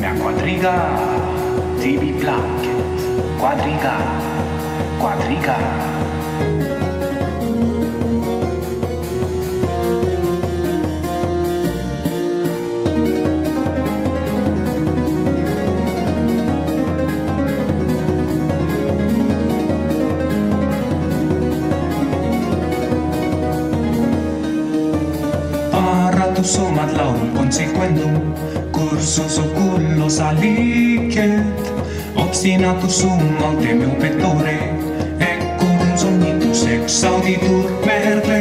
La cuadriga TV Blanket. Cuadriga. Cuadriga. Arra tu somat laum consequendum cursus oculos alicet obstinatus sum alte meu pectore et eccum somnitus exauditur merle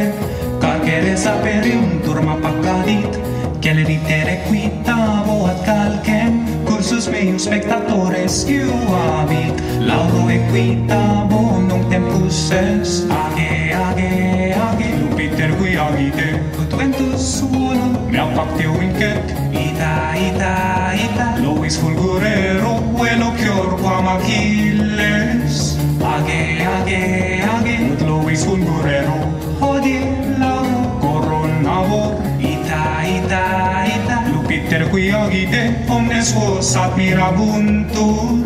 carceres aperium turma paccadit celeritere quitavo ad calcem cursus meus spectatores iuavit lauro equitavo non tempus est age age age lupiter qui agite ut ventus suono Abbiamo fatto un weekend Ida, Ita, Ita. Luis Fulgurero Bueno Chior Guamachilles Age, Age, Age With Luis Fulgurero Odilla Coronavo Ida, Ida, Ida. Lupiter qui agite Omnes vos admirabuntur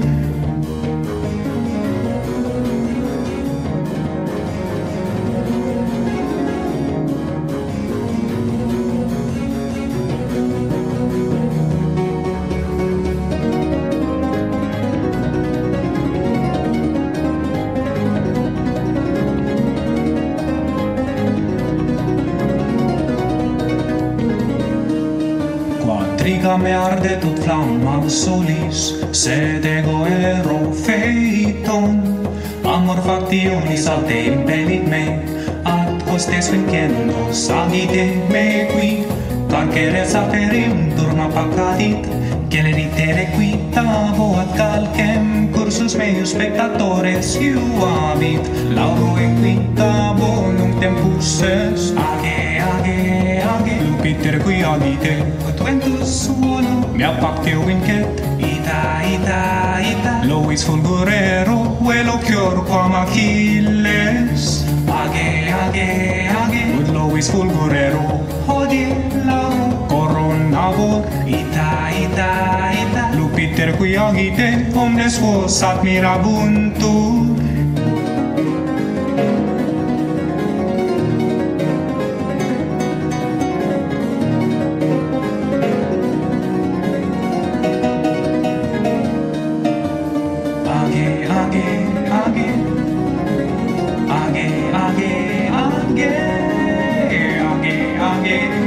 intriga me arde tot flamman solis sed ego ero feiton. Amor factionis ad te impellit me ad costes vincendo sagite me qui. Carcere saperium turma pacadit geleritere qui tavo ad calcem cursus meus peccatores iuavit lauro e qui tavo nunc tempus est. Age age age. Lupiter qui agite quod ventus Mea pacte winke Ita, ita, ita. Lois fulgurero Velo chior quam Achilles. Age, age, age Ut Lois fulgurero Hodie la Coronavo Ita, ita, ita. Lupiter qui agite Omnes vos admirabuntur. again.